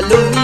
salud.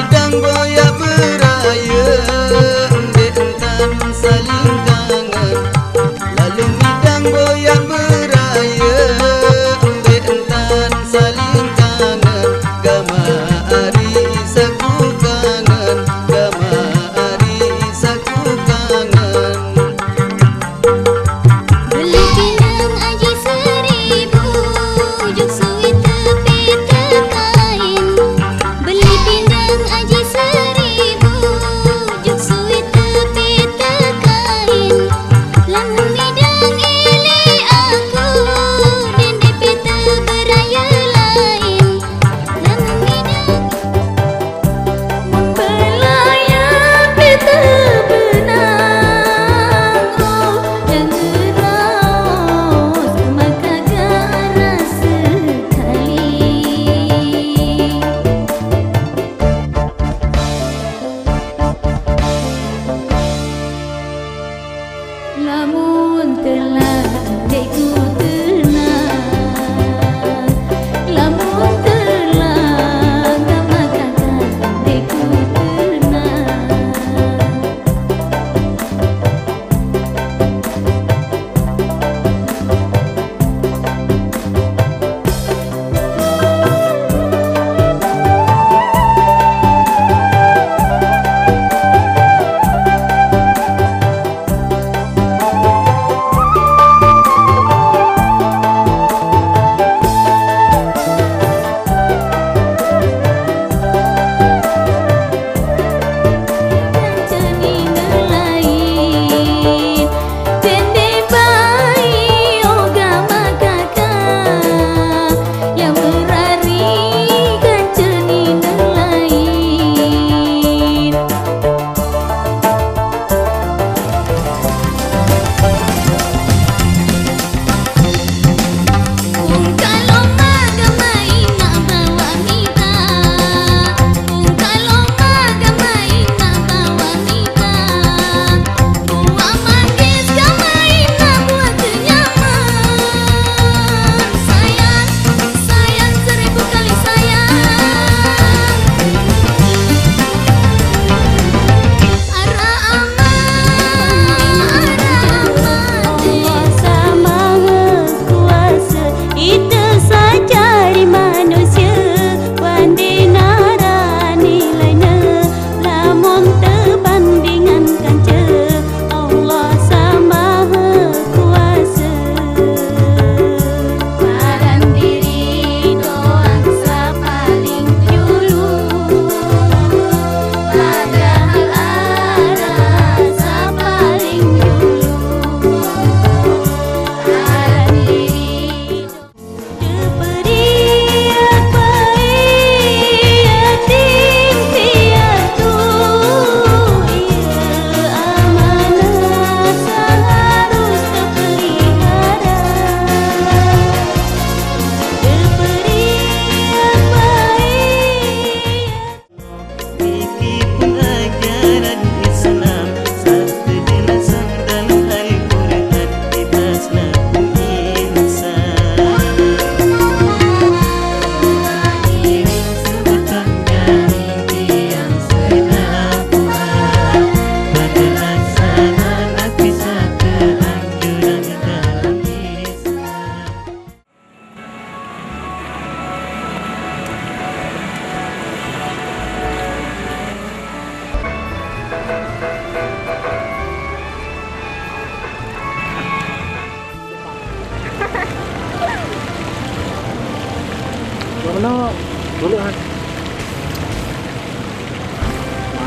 Mana dulu kan?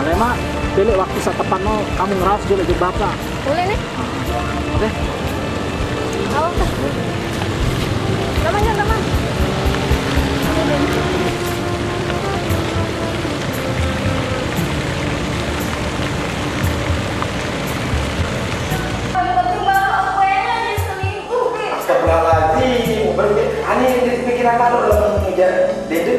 Malah mak, pilih waktu no, kamu ngeras dulu di bapak. Boleh nih? Oke? Awak tak? Teman ya teman. Astagfirullahaladzim, berarti aneh jadi pikiran kalau they, did